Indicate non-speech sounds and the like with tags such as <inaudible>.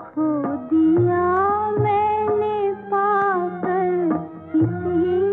Oh. <laughs>